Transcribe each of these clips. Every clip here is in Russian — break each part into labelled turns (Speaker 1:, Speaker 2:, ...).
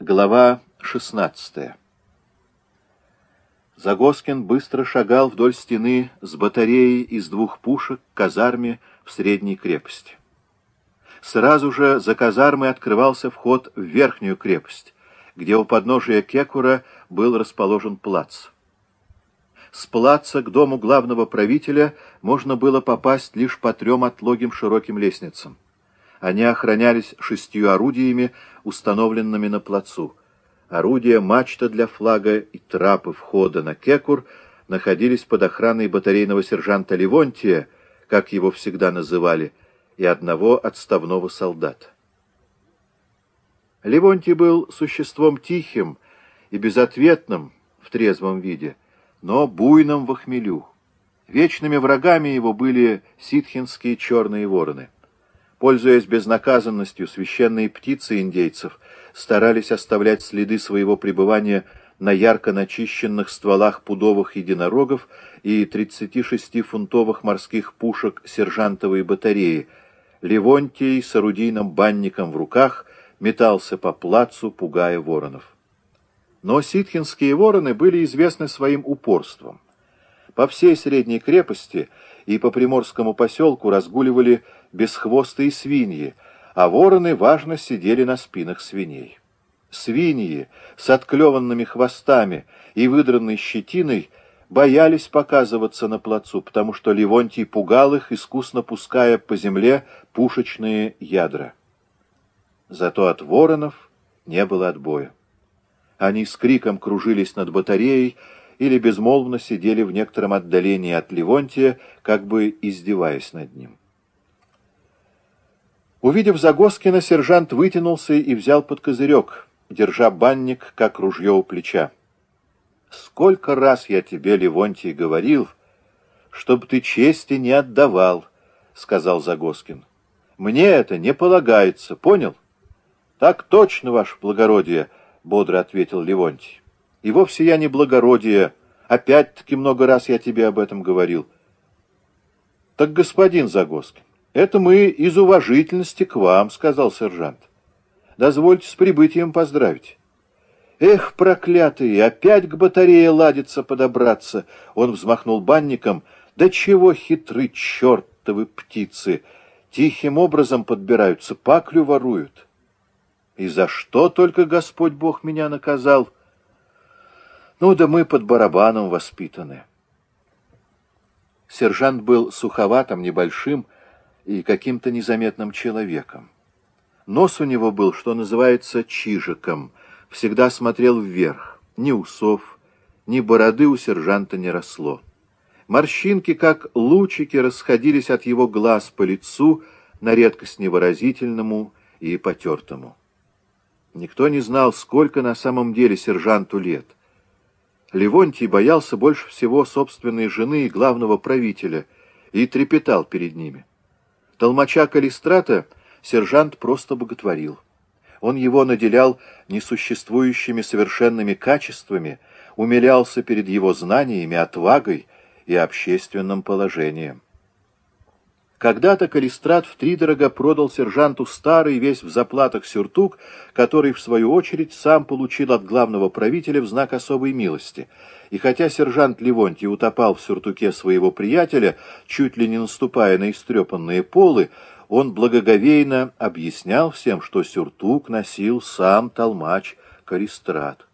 Speaker 1: Глава 16 Загоскин быстро шагал вдоль стены с батареей из двух пушек к казарме в средней крепости. Сразу же за казармой открывался вход в верхнюю крепость, где у подножия Кекура был расположен плац. С плаца к дому главного правителя можно было попасть лишь по трем отлогим широким лестницам. Они охранялись шестью орудиями, установленными на плацу. Орудия, мачта для флага и трапы входа на Кекур находились под охраной батарейного сержанта Левонтия, как его всегда называли, и одного отставного солдата. Левонтий был существом тихим и безответным в трезвом виде, но буйным в охмелю. Вечными врагами его были ситхинские черные вороны. Пользуясь безнаказанностью, священные птицы индейцев старались оставлять следы своего пребывания на ярко начищенных стволах пудовых единорогов и 36-фунтовых морских пушек сержантовой батареи. Левонтий с орудийным банником в руках метался по плацу, пугая воронов. Но ситхинские вороны были известны своим упорством. По всей средней крепости и по приморскому поселку разгуливали бесхвостые свиньи, а вороны важно сидели на спинах свиней. Свиньи с отклеванными хвостами и выдранной щетиной боялись показываться на плацу, потому что Левонтий пугал их, искусно пуская по земле пушечные ядра. Зато от воронов не было отбоя. Они с криком кружились над батареей или безмолвно сидели в некотором отдалении от Левонтия, как бы издеваясь над ним. Увидев Загоскина, сержант вытянулся и взял под козырек, держа банник, как ружье у плеча. «Сколько раз я тебе, Левонтий, говорил, чтоб ты чести не отдавал», — сказал Загоскин. «Мне это не полагается, понял?» «Так точно, ваше благородие», — бодро ответил Левонтий. «И вовсе я не благородие. Опять-таки много раз я тебе об этом говорил». «Так, господин Загоскин, «Это мы из уважительности к вам», — сказал сержант. «Дозвольте с прибытием поздравить». «Эх, проклятые, опять к батарее ладится подобраться!» Он взмахнул банником. «Да чего хитры чертовы птицы! Тихим образом подбираются, паклю воруют!» «И за что только Господь Бог меня наказал?» «Ну да мы под барабаном воспитаны». Сержант был суховатым, небольшим, и каким-то незаметным человеком. Нос у него был, что называется, чижиком, всегда смотрел вверх, ни усов, ни бороды у сержанта не росло. Морщинки, как лучики, расходились от его глаз по лицу, на редкость невыразительному и потертому. Никто не знал, сколько на самом деле сержанту лет. Левонтий боялся больше всего собственной жены и главного правителя и трепетал перед ними. Толмача Калистрата сержант просто боготворил. Он его наделял несуществующими совершенными качествами, умилялся перед его знаниями, отвагой и общественным положением. Когда-то Калистрат втридорога продал сержанту старый, весь в заплатах сюртук, который, в свою очередь, сам получил от главного правителя в знак особой милости. И хотя сержант Левонтий утопал в сюртуке своего приятеля, чуть ли не наступая на истрепанные полы, он благоговейно объяснял всем, что сюртук носил сам толмач Калистрат.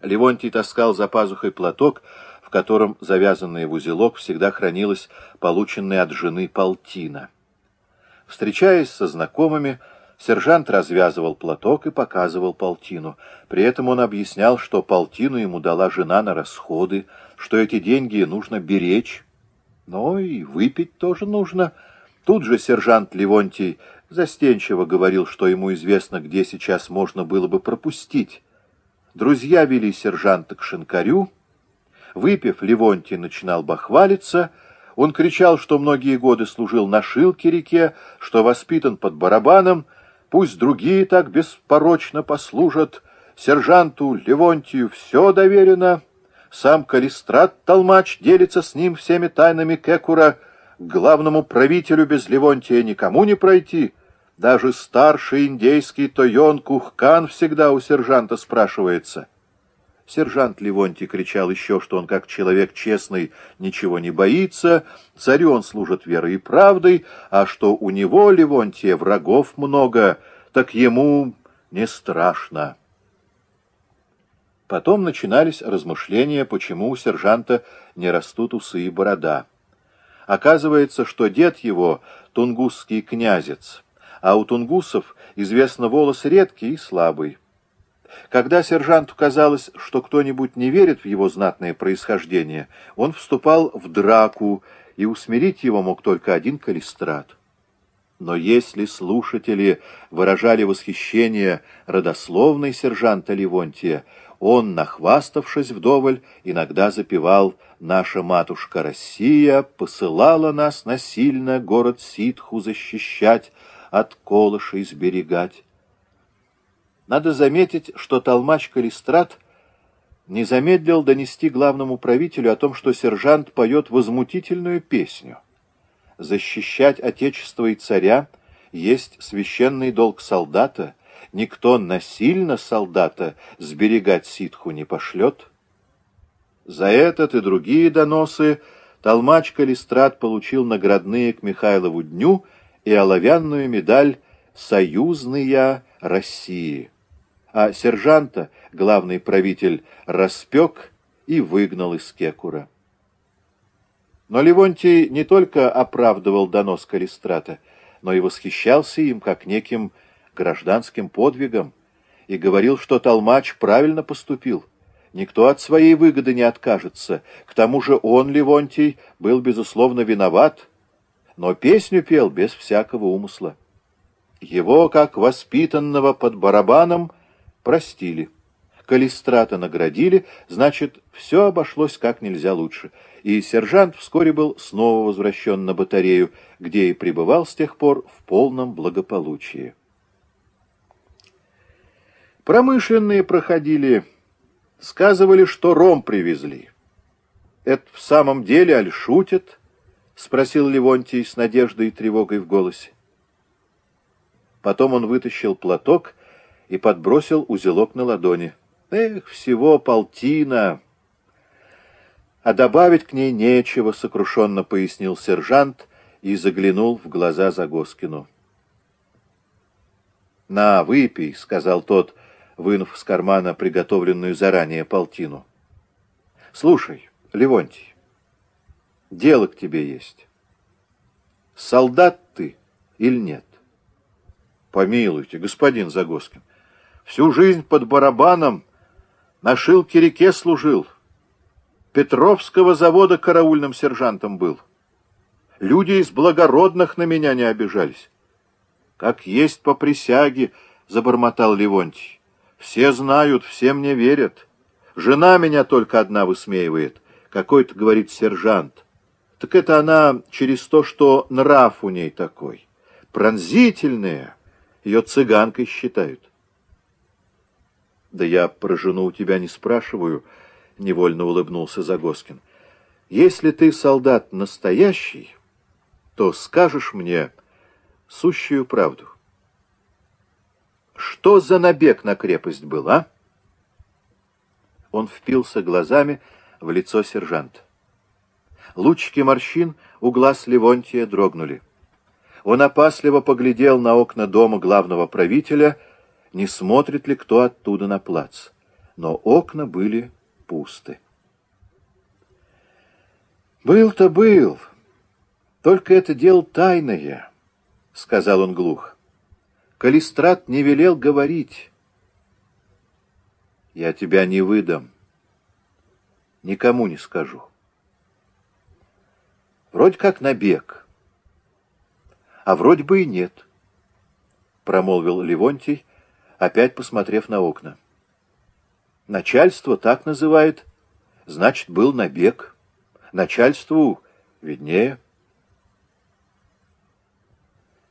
Speaker 1: Левонтий таскал за пазухой платок, в котором, завязанная в узелок, всегда хранилась полученная от жены полтина. Встречаясь со знакомыми, сержант развязывал платок и показывал полтину. При этом он объяснял, что полтину ему дала жена на расходы, что эти деньги нужно беречь. Но и выпить тоже нужно. Тут же сержант Левонтий застенчиво говорил, что ему известно, где сейчас можно было бы пропустить. Друзья вели сержанта к шинкарю, Выпив, Левонтий начинал бахвалиться. Он кричал, что многие годы служил на Шилке-реке, что воспитан под барабаном. Пусть другие так беспорочно послужат. Сержанту Левонтию все доверено. Сам Калистрат Толмач делится с ним всеми тайнами Кекура. К главному правителю без Левонтия никому не пройти. Даже старший индейский Тойон Кухкан всегда у сержанта спрашивается. Сержант Левонтий кричал еще, что он, как человек честный, ничего не боится, царю он служит верой и правдой, а что у него, Левонтия, врагов много, так ему не страшно. Потом начинались размышления, почему у сержанта не растут усы и борода. Оказывается, что дед его — тунгусский князец, а у тунгусов известно волос редкий и слабый. Когда сержанту казалось, что кто-нибудь не верит в его знатное происхождение, он вступал в драку, и усмирить его мог только один калистрат. Но если слушатели выражали восхищение родословной сержанта Левонтия, он, нахваставшись вдоволь, иногда запевал «Наша матушка Россия посылала нас насильно город ситху защищать, от колышей сберегать». Надо заметить, что толмач Калистрат не замедлил донести главному правителю о том, что сержант поет возмутительную песню. Защищать отечество и царя есть священный долг солдата, никто насильно солдата сберегать ситху не пошлет. За этот и другие доносы толмач Калистрат получил наградные к Михайлову дню и оловянную медаль «Союзная России» а сержанта главный правитель распек и выгнал из Кекура. Но Левонтий не только оправдывал донос Калистрата, но и восхищался им как неким гражданским подвигом и говорил, что Толмач правильно поступил. Никто от своей выгоды не откажется. К тому же он, Левонтий, был, безусловно, виноват, но песню пел без всякого умысла. Его, как воспитанного под барабаном, простили. Калистрата наградили, значит, все обошлось как нельзя лучше. И сержант вскоре был снова возвращен на батарею, где и пребывал с тех пор в полном благополучии. Промышленные проходили, сказывали, что ром привезли. «Это в самом деле, аль шутят?» — спросил Левонтий с надеждой и тревогой в голосе. Потом он вытащил платок и подбросил узелок на ладони. Эх, всего полтина! А добавить к ней нечего, сокрушенно пояснил сержант и заглянул в глаза Загоскину. «На, выпей», — сказал тот, вынув из кармана приготовленную заранее полтину. «Слушай, Левонтий, дело к тебе есть. Солдат ты или нет?» «Помилуйте, господин Загоскин, Всю жизнь под барабаном на Шилке-реке служил. Петровского завода караульным сержантом был. Люди из благородных на меня не обижались. Как есть по присяге, забормотал Левонтий. Все знают, все мне верят. Жена меня только одна высмеивает. Какой-то, говорит, сержант. Так это она через то, что нрав у ней такой. Пронзительная. Ее цыганкой считают. «Да я про жену у тебя не спрашиваю», — невольно улыбнулся Загоскин. «Если ты солдат настоящий, то скажешь мне сущую правду. Что за набег на крепость был, а?» Он впился глазами в лицо сержанта. Лучики морщин у глаз Левонтия дрогнули. Он опасливо поглядел на окна дома главного правителя — не смотрит ли кто оттуда на плац. Но окна были пусты. «Был-то был, только это дело тайное», — сказал он глух. Калистрат не велел говорить. «Я тебя не выдам, никому не скажу». Вроде как набег, а вроде бы и нет, — промолвил Левонтий, опять посмотрев на окна. Начальство так называет, значит, был набег. Начальству виднее.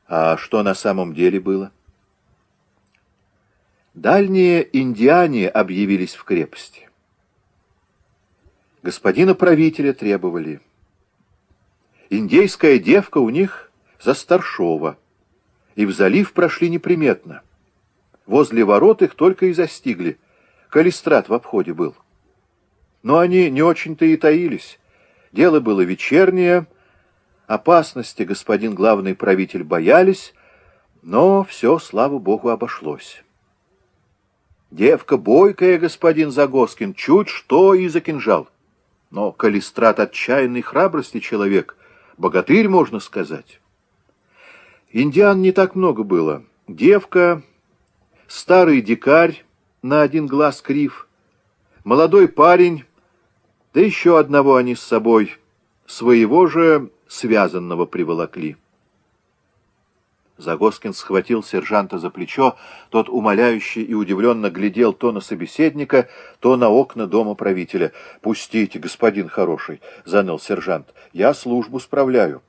Speaker 1: А что на самом деле было? Дальние индиане объявились в крепости. Господина правителя требовали. Индейская девка у них за старшова. и в залив прошли неприметно. Возле ворот их только и застигли. Калистрат в обходе был. Но они не очень-то и таились. Дело было вечернее, опасности господин главный правитель боялись, но все, слава богу, обошлось. Девка бойкая, господин Загоскин, чуть что и за кинжал. Но Калистрат отчаянной храбрости человек, богатырь, можно сказать. Индиан не так много было. Девка, старый дикарь на один глаз крив, молодой парень, да еще одного они с собой, своего же связанного приволокли. Загоскин схватил сержанта за плечо, тот умоляюще и удивленно глядел то на собеседника, то на окна дома правителя. «Пустите, господин хороший», — заныл сержант, — «я службу справляю.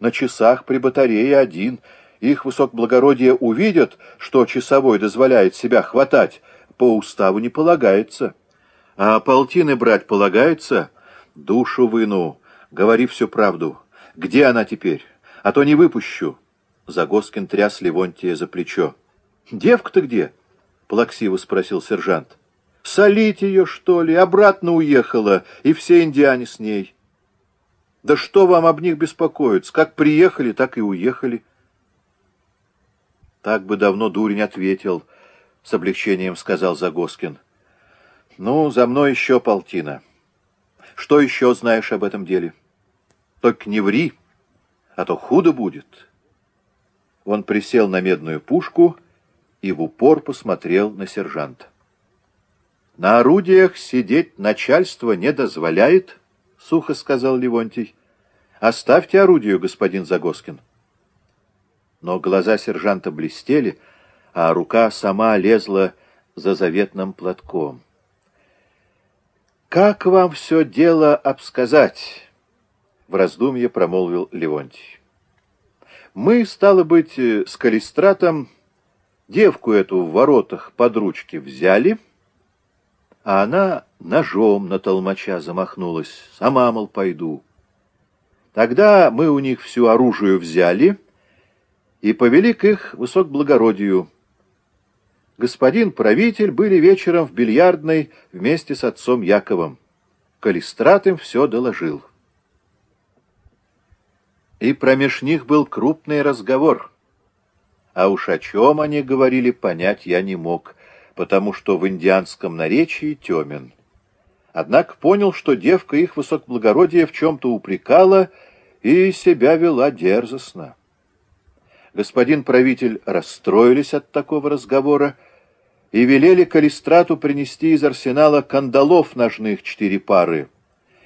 Speaker 1: На часах при батарее один. Их высокоблагородие увидят, что часовой дозволяет себя хватать. По уставу не полагается. А полтины брать полагается? Душу выну, говори всю правду. Где она теперь? А то не выпущу». Загоскин тряс Левонтия за плечо. «Девка-то где?» — плаксиво спросил сержант. «Солить ее, что ли? Обратно уехала, и все индиане с ней». «Да что вам об них беспокоиться? Как приехали, так и уехали». «Так бы давно дурень ответил», — с облегчением сказал Загоскин. «Ну, за мной еще полтина. Что еще знаешь об этом деле? Только не ври, а то худо будет». Он присел на медную пушку и в упор посмотрел на сержанта. «На орудиях сидеть начальство не дозволяет», — сухо сказал Левонтий. «Оставьте орудие, господин Загоскин». Но глаза сержанта блестели, а рука сама лезла за заветным платком. «Как вам все дело обсказать?» — в раздумье промолвил Левонтий. Мы, стало быть, с Калистратом девку эту в воротах под ручки взяли, а она ножом на толмача замахнулась. Сама, мол, пойду. Тогда мы у них всю оружие взяли и повели к их высокоблагородию. Господин правитель были вечером в бильярдной вместе с отцом Яковом. Калистрат им все доложил. И промеж них был крупный разговор. А уж о чем они говорили, понять я не мог, потому что в индианском наречии темен. Однако понял, что девка их высокоблагородие в чем-то упрекала и себя вела дерзостно. Господин правитель расстроились от такого разговора и велели Калистрату принести из арсенала кандалов ножных четыре пары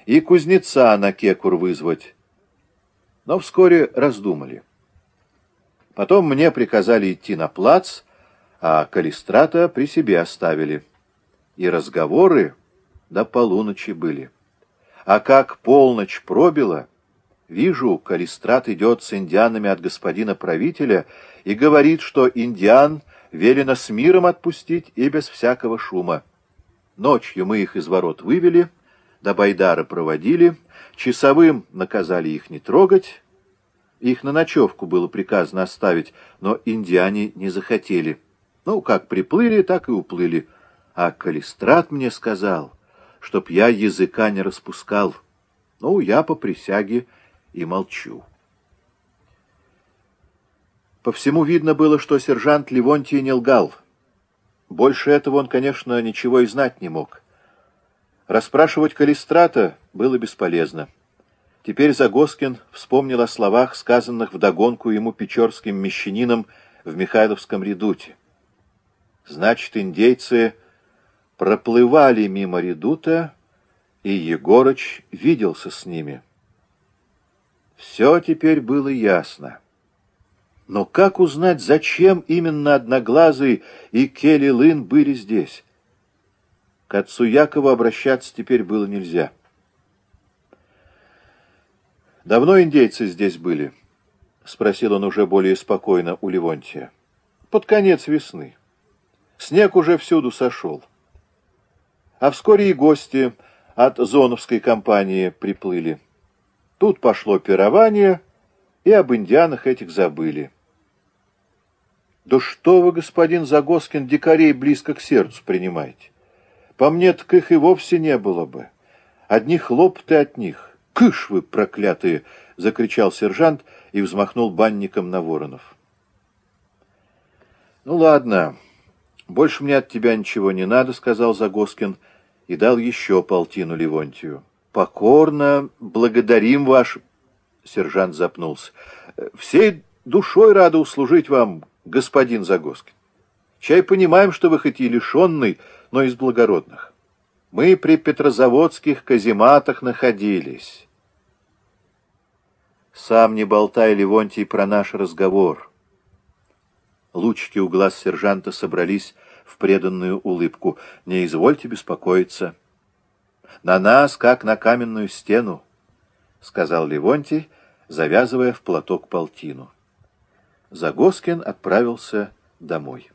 Speaker 1: и кузнеца на кекур вызвать но вскоре раздумали. Потом мне приказали идти на плац, а Калистрата при себе оставили. И разговоры до полуночи были. А как полночь пробила, вижу, Калистрат идет с индианами от господина правителя и говорит, что индиан велено с миром отпустить и без всякого шума. Ночью мы их из ворот вывели, до Байдара проводили, часовым наказали их не трогать, их на ночевку было приказано оставить, но индиане не захотели. Ну, как приплыли, так и уплыли. А Калистрат мне сказал, чтоб я языка не распускал. Ну, я по присяге и молчу. По всему видно было, что сержант Левонтий не лгал. Больше этого он, конечно, ничего и знать не мог. Расспрашивать Калистрата было бесполезно. Теперь Загоскин вспомнил о словах, сказанных вдогонку ему печорским мещанином в Михайловском редуте. Значит, индейцы проплывали мимо редута, и Егорыч виделся с ними. Все теперь было ясно. Но как узнать, зачем именно Одноглазый и Келли Лын были здесь? К отцу Якову обращаться теперь было нельзя. «Давно индейцы здесь были?» — спросил он уже более спокойно у Левонтия. «Под конец весны. Снег уже всюду сошел. А вскоре и гости от зоновской компании приплыли. Тут пошло пирование, и об индианах этих забыли». Да что вы, господин Загоскин, дикарей близко к сердцу принимаете? По мне, так их и вовсе не было бы. Одни хлопоты от них. Кыш вы, проклятые! — закричал сержант и взмахнул банником на воронов. — Ну, ладно, больше мне от тебя ничего не надо, — сказал Загоскин и дал еще полтину Левонтию. — Покорно благодарим ваш... Сержант запнулся. — Всей душой рада услужить вам, господин Загоскин. Чай понимаем, что вы хоть и лишенный, но из благородных. Мы при петрозаводских казематах находились. Сам не болтай, Левонтий, про наш разговор. Лучики у глаз сержанта собрались в преданную улыбку. Не извольте беспокоиться. На нас, как на каменную стену, — сказал Левонтий, завязывая в платок полтину. Загоскин отправился домой.